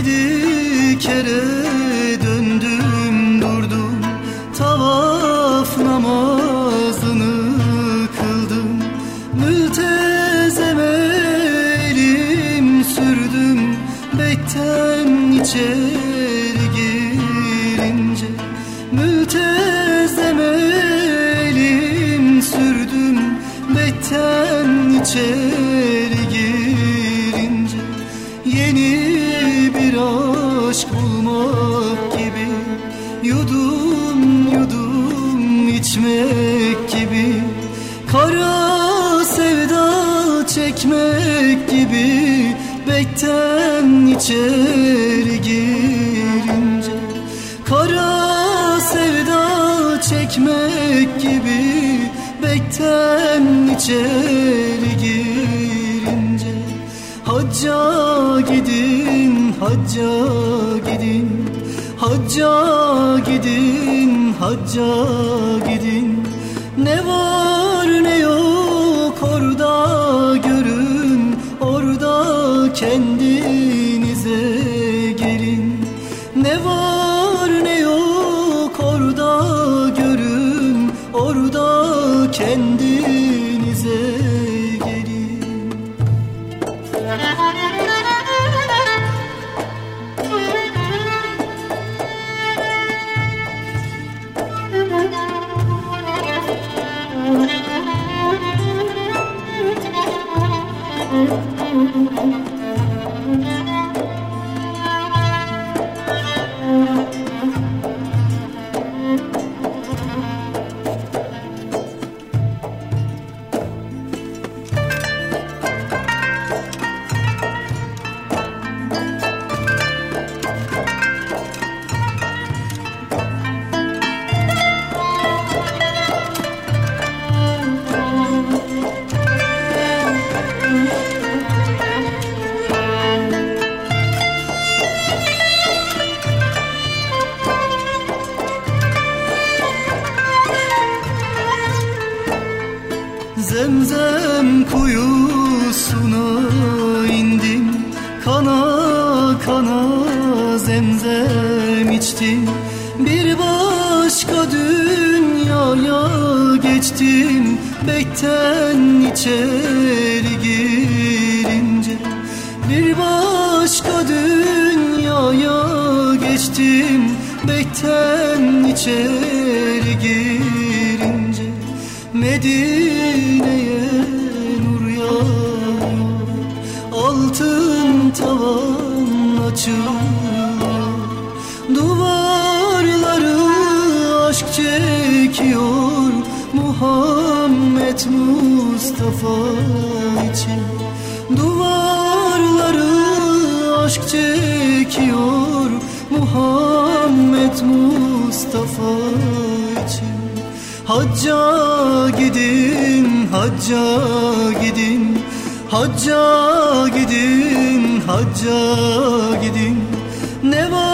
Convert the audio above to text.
Yedi kere döndüm durdum. Tavaf namazını kıldım. Mültezeme elim sürdüm. Beytten içeri girince Mültezeme elim sürdüm. Beytten içeri Bekten içeri girince Kara sevda çekmek gibi Bekten içeri girince. Hacca gidin, hacca gidin Hacca gidin, hacca gidin. Ne var kendinize gelin. Ne var ne yok orada görün. Orada kendinize gelin. Zemzem dünyaya geçtim Bekten içeri girince. Bir başka dünyaya geçtim Bekten içeri girince. Medine'ye çekiyor Muhammed Mustafa için. Duvarları aşk çekiyor Muhammed Mustafa için. Hacca gidin, hacca gidin. Hacca gidin, hacca gidin. Ne var